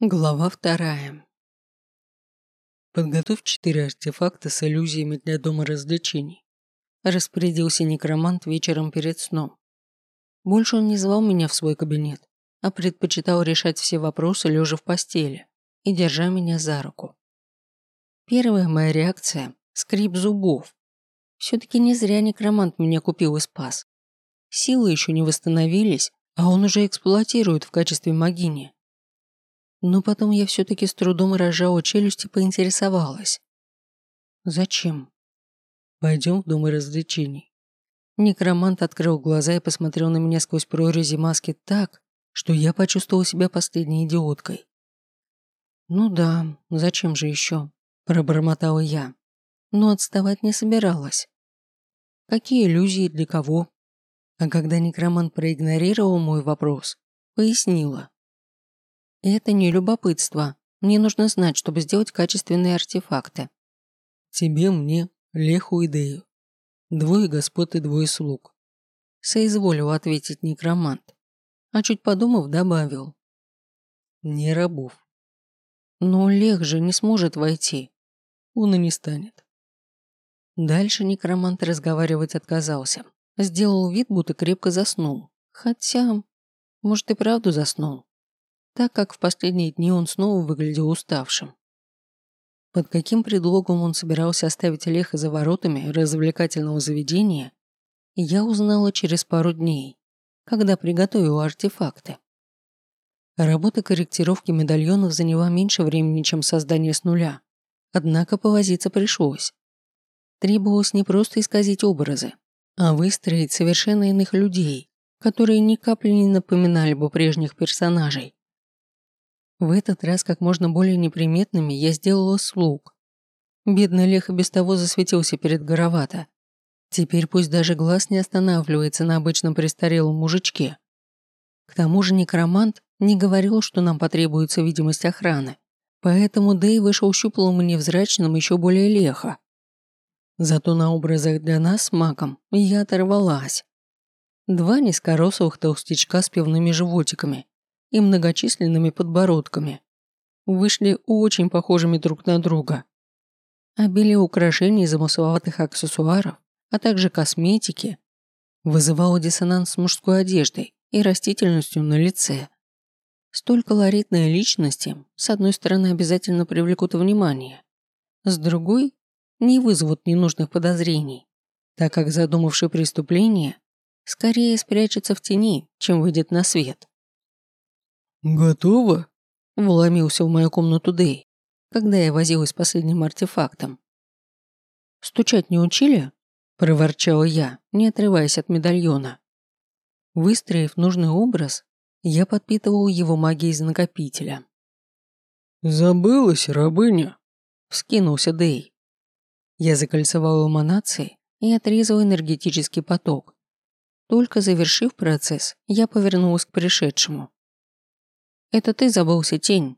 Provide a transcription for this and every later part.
Глава вторая. Подготовь четыре артефакта с иллюзиями для дома развлечений. Распорядился некромант вечером перед сном. Больше он не звал меня в свой кабинет, а предпочитал решать все вопросы лежа в постели и держа меня за руку. Первая моя реакция – скрип зубов. Все-таки не зря некромант меня купил и спас. Силы еще не восстановились, а он уже эксплуатирует в качестве магини. Но потом я все-таки с трудом разжала челюсть и поинтересовалась. «Зачем?» «Пойдем в дом развлечений». Некромант открыл глаза и посмотрел на меня сквозь прорези маски так, что я почувствовала себя последней идиоткой. «Ну да, зачем же еще?» – пробормотала я. Но отставать не собиралась. Какие иллюзии для кого? А когда некромант проигнорировал мой вопрос, пояснила. Это не любопытство. Мне нужно знать, чтобы сделать качественные артефакты. Тебе, мне, Леху и Дею. Двое господ и двое слуг. Соизволил ответить некромант. А чуть подумав, добавил. Не рабов. Но Лех же не сможет войти. Он и не станет. Дальше некромант разговаривать отказался. Сделал вид, будто крепко заснул. Хотя, может и правду заснул так как в последние дни он снова выглядел уставшим. Под каким предлогом он собирался оставить Леха за воротами развлекательного заведения, я узнала через пару дней, когда приготовила артефакты. Работа корректировки медальонов заняла меньше времени, чем создание с нуля, однако повозиться пришлось. Требовалось не просто исказить образы, а выстроить совершенно иных людей, которые ни капли не напоминали бы прежних персонажей. В этот раз как можно более неприметными я сделала слуг. Бедный Лех и без того засветился перед Горовато. Теперь пусть даже глаз не останавливается на обычном престарелом мужичке. К тому же некромант не говорил, что нам потребуется видимость охраны, поэтому Дэй вышел щуплым и невзрачным еще более леха. Зато на образах для нас с маком я оторвалась. Два низкорослых толстячка с пивными животиками и многочисленными подбородками. Вышли очень похожими друг на друга. Обилие украшений и замысловатых аксессуаров, а также косметики, вызывало диссонанс с мужской одеждой и растительностью на лице. Столь колоритные личности, с одной стороны, обязательно привлекут внимание, с другой – не вызовут ненужных подозрений, так как задумавший преступление скорее спрячется в тени, чем выйдет на свет. «Готово?» – вломился в мою комнату Дэй, когда я возилась с последним артефактом. «Стучать не учили?» – проворчала я, не отрываясь от медальона. Выстроив нужный образ, я подпитывал его магией из накопителя. «Забылась, рабыня!» – вскинулся Дэй. Я закольцевал эманации и отрезал энергетический поток. Только завершив процесс, я повернулась к пришедшему. «Это ты забылся, тень?»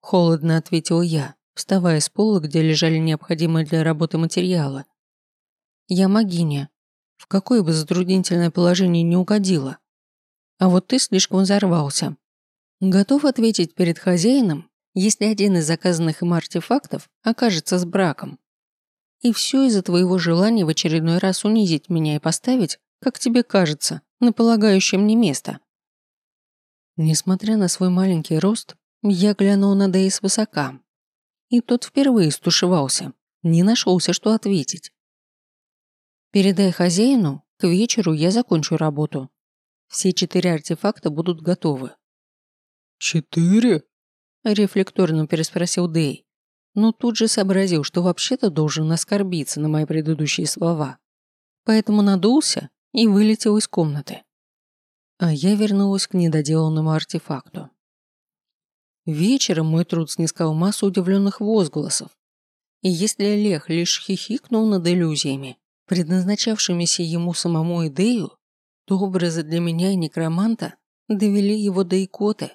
Холодно ответил я, вставая с пола, где лежали необходимые для работы материалы. «Я магиня. В какое бы затруднительное положение не угодила. А вот ты слишком взорвался. Готов ответить перед хозяином, если один из заказанных им артефактов окажется с браком. И все из-за твоего желания в очередной раз унизить меня и поставить, как тебе кажется, на полагающее мне место. Несмотря на свой маленький рост, я глянул на Дейс высока. И тот впервые стушевался, не нашелся, что ответить. «Передай хозяину, к вечеру я закончу работу. Все четыре артефакта будут готовы». «Четыре?» – рефлекторно переспросил Дэй, но тут же сообразил, что вообще-то должен оскорбиться на мои предыдущие слова. Поэтому надулся и вылетел из комнаты а я вернулась к недоделанному артефакту. Вечером мой труд снискал массу удивленных возгласов. И если Олег лишь хихикнул над иллюзиями, предназначавшимися ему самому идею, то образы для меня и некроманта довели его до икоты.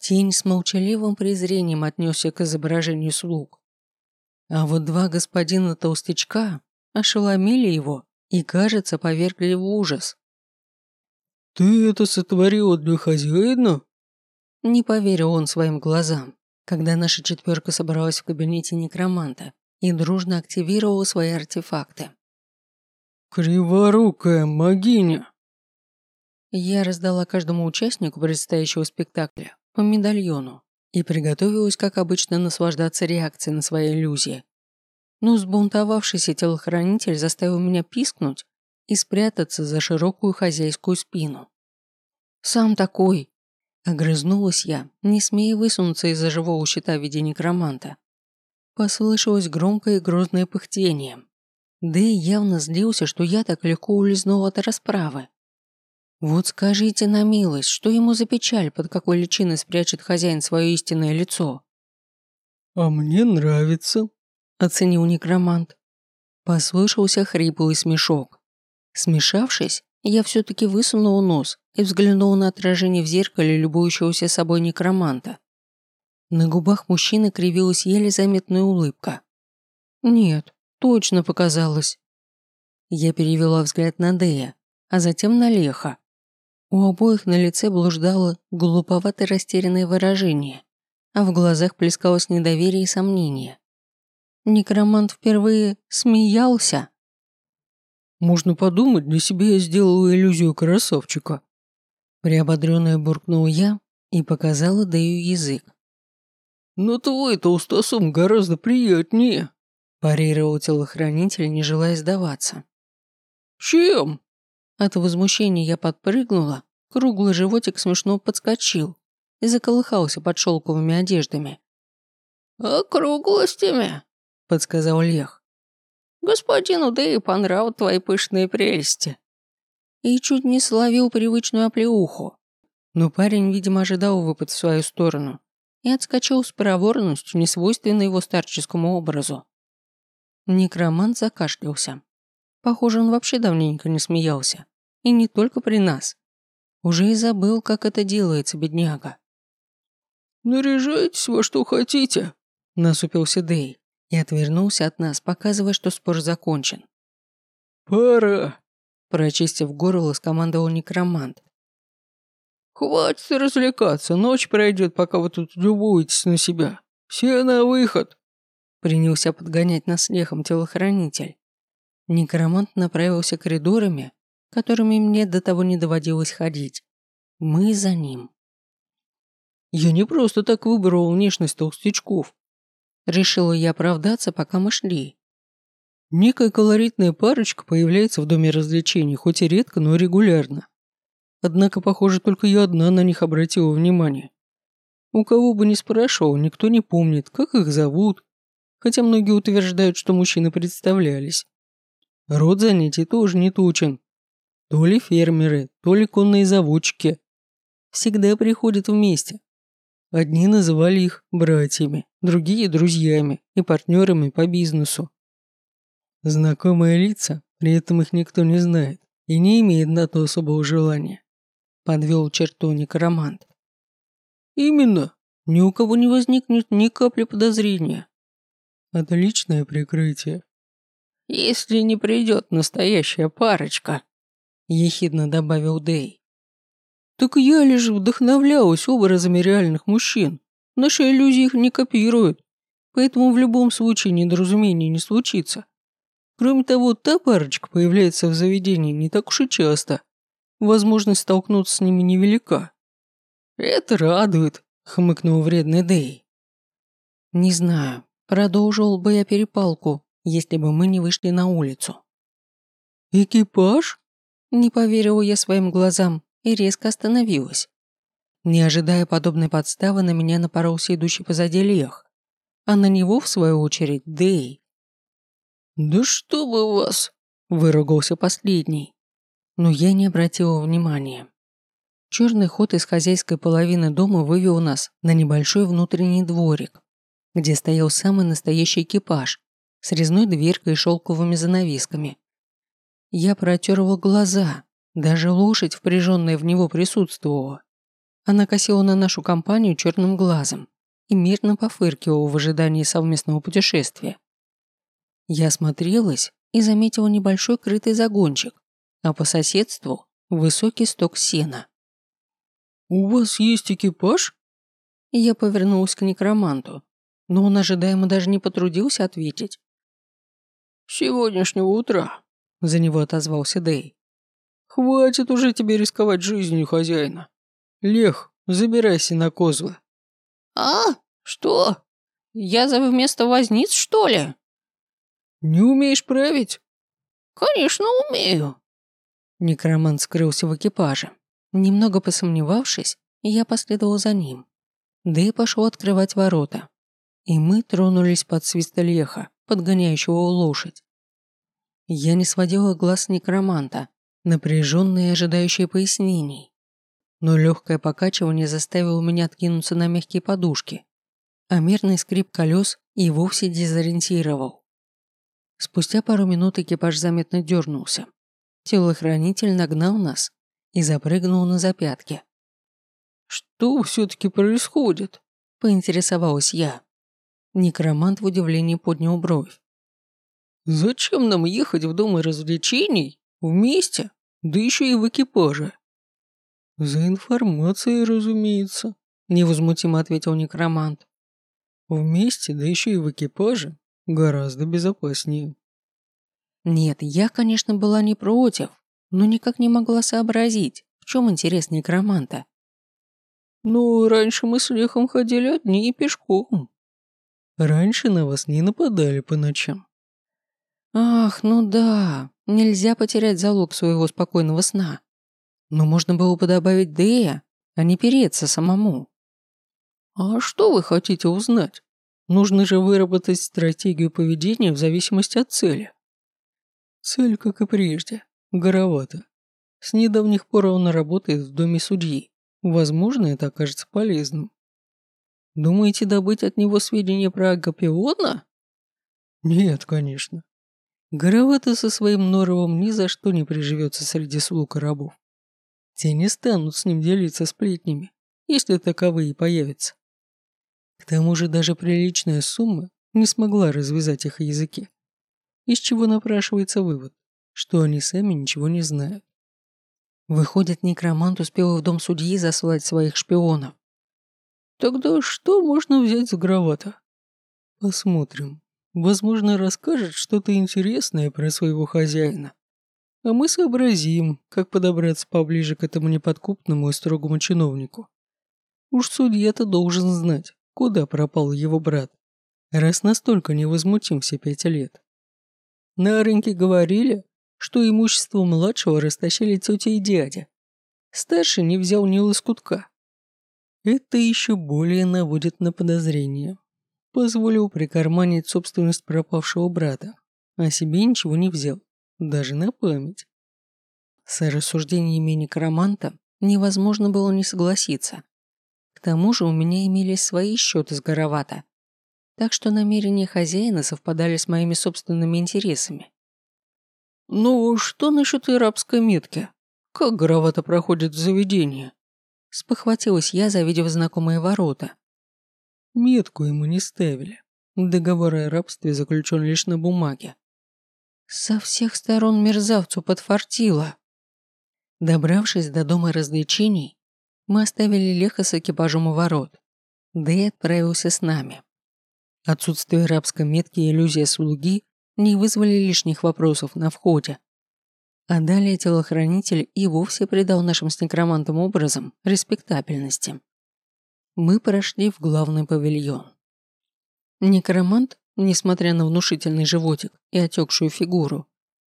Тень с молчаливым презрением отнесся к изображению слуг. А вот два господина толстячка ошеломили его и, кажется, повергли в ужас. «Ты это сотворила для хозяина?» Не поверил он своим глазам, когда наша четверка собралась в кабинете некроманта и дружно активировала свои артефакты. «Криворукая могиня!» Я раздала каждому участнику предстоящего спектакля по медальону и приготовилась, как обычно, наслаждаться реакцией на свои иллюзии. Но сбунтовавшийся телохранитель заставил меня пискнуть и спрятаться за широкую хозяйскую спину. «Сам такой!» – огрызнулась я, не смея высунуться из-за живого щита в виде некроманта. Послышалось громкое и грозное пыхтение. Дэй явно злился, что я так легко улизнул от расправы. Вот скажите на милость, что ему за печаль, под какой личиной спрячет хозяин свое истинное лицо? «А мне нравится», – оценил некромант. Послышался хриплый смешок. Смешавшись, я все-таки высунул нос и взглянул на отражение в зеркале любующегося собой некроманта. На губах мужчины кривилась еле заметная улыбка. Нет, точно показалось. Я перевела взгляд на Дея, а затем на Леха. У обоих на лице блуждало глуповато растерянное выражение, а в глазах плескалось недоверие и сомнение. Некромант впервые смеялся. «Можно подумать, для себя я сделала иллюзию красавчика». Приободренная буркнул я и показала Дэю язык. «Но твой толстосум гораздо приятнее», парировал телохранитель, не желая сдаваться. «Чем?» От возмущения я подпрыгнула, круглый животик смешно подскочил и заколыхался под шелковыми одеждами. «Округлостями», — подсказал Лех. «Господину Дэю понравят твои пышные прелести». И чуть не словил привычную оплеуху. Но парень, видимо, ожидал выпад в свою сторону и отскочил с проворностью, несвойственной его старческому образу. Некромант закашлялся. Похоже, он вообще давненько не смеялся. И не только при нас. Уже и забыл, как это делается, бедняга. «Наряжайтесь во что хотите», – насупился Дэй и отвернулся от нас, показывая, что спор закончен. «Пора», – прочистив горло, скомандовал некромант. «Хватит развлекаться, ночь пройдет, пока вы тут любуетесь на себя. Все на выход!» Принялся подгонять нас лехом телохранитель. Некромант направился коридорами, которыми мне до того не доводилось ходить. Мы за ним. Я не просто так выбрал внешность толстячков. Решила я оправдаться, пока мы шли. Некая колоритная парочка появляется в доме развлечений, хоть и редко, но регулярно. Однако, похоже, только я одна на них обратила внимание. У кого бы ни спрашивал, никто не помнит, как их зовут, хотя многие утверждают, что мужчины представлялись. Род занятий тоже не тучен. То ли фермеры, то ли конные заводчики. Всегда приходят вместе. Одни называли их братьями, другие – друзьями и партнерами по бизнесу. Знакомые лица, при этом их никто не знает и не имеет на то особого желания. Подвел черту некромант. Именно. Ни у кого не возникнет ни капли подозрения. Отличное прикрытие. «Если не придет настоящая парочка», – ехидно добавил Дэй. «Так я лишь вдохновлялась образами реальных мужчин. Наши иллюзии их не копируют, поэтому в любом случае недоразумения не случится. Кроме того, та парочка появляется в заведении не так уж и часто. Возможность столкнуться с ними невелика». «Это радует», – хмыкнул вредный Дэй. «Не знаю, продолжил бы я перепалку, если бы мы не вышли на улицу. «Экипаж?» Не поверила я своим глазам и резко остановилась. Не ожидая подобной подставы, на меня напоролся идущий позади Лех, а на него, в свою очередь, Дэй. «Да что бы вас!» – выругался последний. Но я не обратила внимания. Черный ход из хозяйской половины дома вывел нас на небольшой внутренний дворик, где стоял самый настоящий экипаж, с резной дверкой и шелковыми занавесками. Я протерла глаза, даже лошадь, впряженная в него, присутствовала. Она косила на нашу компанию черным глазом и мирно пофыркивала в ожидании совместного путешествия. Я смотрелась и заметила небольшой крытый загончик, а по соседству – высокий сток сена. «У вас есть экипаж?» я повернулась к некроманту, но он ожидаемо даже не потрудился ответить. «С сегодняшнего утра», – за него отозвался Дэй. «Хватит уже тебе рисковать жизнью хозяина. Лех, забирайся на козлы». «А? Что? Я за вместо возниц, что ли?» «Не умеешь править?» «Конечно, умею». Некромант скрылся в экипаже. Немного посомневавшись, я последовал за ним. Дэй пошел открывать ворота. И мы тронулись под свист леха, подгоняющего лошадь. Я не сводила глаз некроманта, напряженные и ожидающие пояснений. Но легкое покачивание заставило меня откинуться на мягкие подушки, а мерный скрип колес и вовсе дезориентировал. Спустя пару минут экипаж заметно дернулся. Телохранитель нагнал нас и запрыгнул на запятки. «Что все-таки происходит?» – поинтересовалась я. Некромант в удивлении поднял бровь. «Зачем нам ехать в дом развлечений вместе, да еще и в экипаже?» «За информацией, разумеется», – невозмутимо ответил некромант. «Вместе, да еще и в экипаже, гораздо безопаснее». Нет, я, конечно, была не против, но никак не могла сообразить, в чем интерес некроманта. «Ну, раньше мы с Лехом ходили одни и пешком. Раньше на вас не нападали по ночам». «Ах, ну да, нельзя потерять залог своего спокойного сна. Но можно было бы добавить Дея, а не переться самому». «А что вы хотите узнать? Нужно же выработать стратегию поведения в зависимости от цели». Цель, как и прежде, горовата. С недавних пор он работает в доме судьи. Возможно, это окажется полезным. Думаете добыть от него сведения про Агапиона? Нет, конечно. Горовато со своим норовом ни за что не приживется среди слуг и рабов. Те не станут с ним делиться сплетнями, если таковые появятся. К тому же даже приличная сумма не смогла развязать их языки. Из чего напрашивается вывод, что они сами ничего не знают. Выходит, некромант успел в дом судьи заслать своих шпионов. Тогда что можно взять за гравата? Посмотрим. Возможно, расскажет что-то интересное про своего хозяина. А мы сообразим, как подобраться поближе к этому неподкупному и строгому чиновнику. Уж судья-то должен знать, куда пропал его брат, раз настолько невозмутим все пять лет. На рынке говорили, что имущество младшего растащили тетя и дядя. Старший не взял ни лоскутка. Это еще более наводит на подозрение. Позволил прикарманить собственность пропавшего брата, а себе ничего не взял, даже на память. С рассуждениями некроманта невозможно было не согласиться. К тому же у меня имелись свои счеты с Горовато, так что намерения хозяина совпадали с моими собственными интересами. «Ну, что насчет арабской метки? Как Горовато проходит в заведении?» Спохватилась я, завидев знакомые ворота. Метку ему не ставили. Договор о рабстве заключен лишь на бумаге. Со всех сторон мерзавцу подфартило. Добравшись до дома развлечений, мы оставили Леха с экипажем у ворот. Да и отправился с нами. Отсутствие рабской метки и иллюзия слуги не вызвали лишних вопросов на входе. А далее телохранитель и вовсе придал нашим с некромантом образом респектабельности. Мы прошли в главный павильон. Некромант, несмотря на внушительный животик и отекшую фигуру,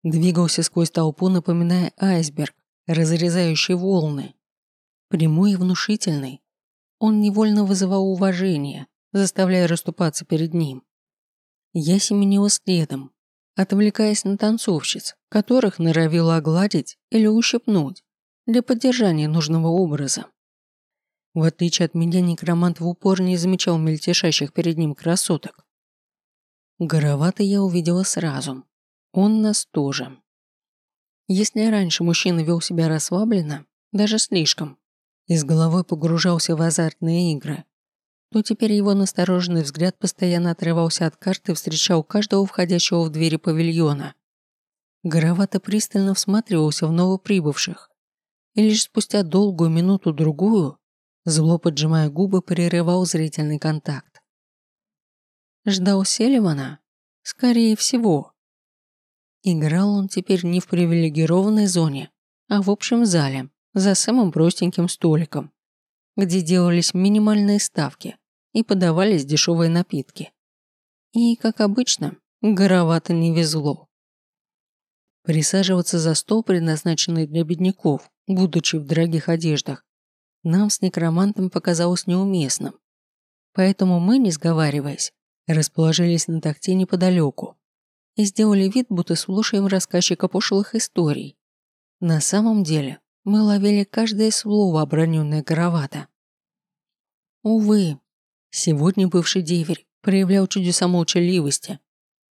двигался сквозь толпу, напоминая айсберг, разрезающий волны. Прямой и внушительный, он невольно вызывал уважение, заставляя расступаться перед ним. Я семенила следом, отвлекаясь на танцовщиц, которых норовила огладить или ущипнуть для поддержания нужного образа. В отличие от меня, некромант в упор не замечал мельтешащих перед ним красоток. Горовато я увидела сразу. Он нас тоже. Если раньше мужчина вел себя расслабленно, даже слишком, и с головой погружался в азартные игры, то теперь его настороженный взгляд постоянно отрывался от карты и встречал каждого входящего в двери павильона. Горовато пристально всматривался в новоприбывших, и лишь спустя долгую минуту-другую Зло поджимая губы, прерывал зрительный контакт. Ждал Селивана? Скорее всего. Играл он теперь не в привилегированной зоне, а в общем зале, за самым простеньким столиком, где делались минимальные ставки и подавались дешевые напитки. И, как обычно, горовато не везло. Присаживаться за стол, предназначенный для бедняков, будучи в дорогих одеждах, нам с некромантом показалось неуместным. Поэтому мы, не сговариваясь, расположились на такте неподалеку и сделали вид, будто слушаем рассказчика пошлых историй. На самом деле, мы ловили каждое слово, оброненное Каравата. Увы, сегодня бывший деверь проявлял чудеса молчаливости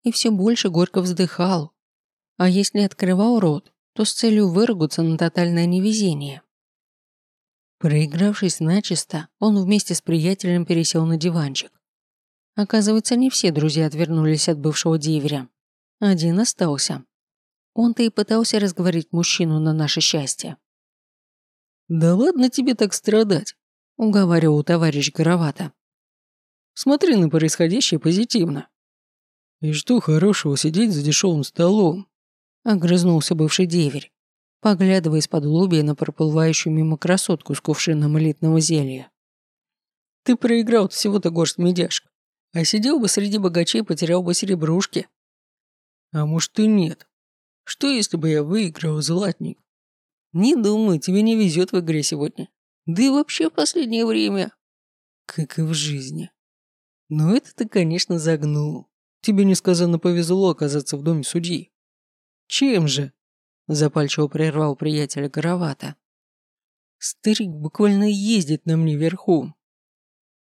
и все больше горько вздыхал. А если открывал рот, то с целью выругаться на тотальное невезение. Проигравшись начисто, он вместе с приятелем пересел на диванчик. Оказывается, не все друзья отвернулись от бывшего деверя. Один остался. Он-то и пытался разговорить мужчину на наше счастье. «Да ладно тебе так страдать», — уговаривал товарищ Горовато. «Смотри на происходящее позитивно». «И что хорошего сидеть за дешевым столом?» — огрызнулся бывший деверь поглядывая из-под лобья на проплывающую мимо красотку с кувшином элитного зелья. «Ты проиграл всего-то горсть медяшек, а сидел бы среди богачей потерял бы серебрушки». «А может и нет. Что, если бы я выиграл золотник?» «Не думаю, тебе не везет в игре сегодня. Да и вообще в последнее время». «Как и в жизни». «Но это ты, конечно, загнул. Тебе несказанно повезло оказаться в доме судьи». «Чем же?» Запальчиво прервал приятеля Горовато. Старик буквально ездит на мне верхом.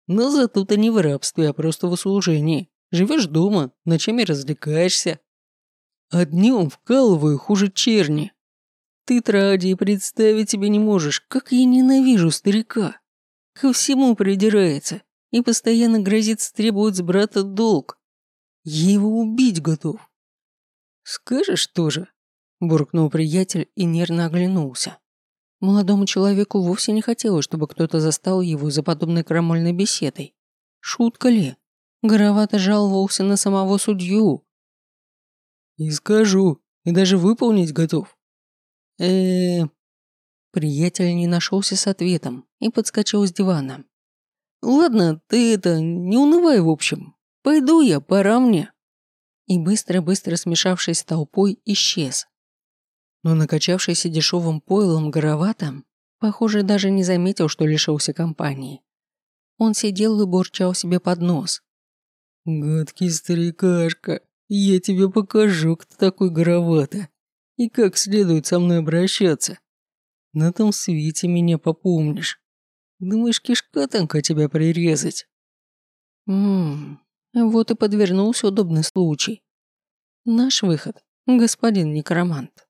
Но зато ты не в рабстве, а просто в услужении. Живешь дома, ночами развлекаешься. А днем вкалываю хуже черни. Ты, Тради, представить себе не можешь, как я ненавижу старика. Ко всему придирается и постоянно грозит требовать с брата долг. Я его убить готов. Скажешь тоже, буркнул приятель и нервно оглянулся. Молодому человеку вовсе не хотелось, чтобы кто-то застал его за подобной крамольной беседой. Шутка ли? Горовато жаловался на самого судью. «И скажу, и даже выполнить готов». э, -э Приятель не нашелся с ответом и подскочил с дивана. «Ладно, ты это, не унывай в общем. Пойду я, пора мне». И быстро-быстро смешавшись с толпой, исчез, но накачавшийся дешевым пойлом горовато, похоже, даже не заметил, что лишился компании. Он сидел и бурчал себе под нос. «Гадкий старикашка, я тебе покажу, кто такой горовато, и как следует со мной обращаться. На том свете меня попомнишь. Думаешь, кишка тонка тебя прирезать?» «Ммм, вот и подвернулся удобный случай. Наш выход, господин некромант».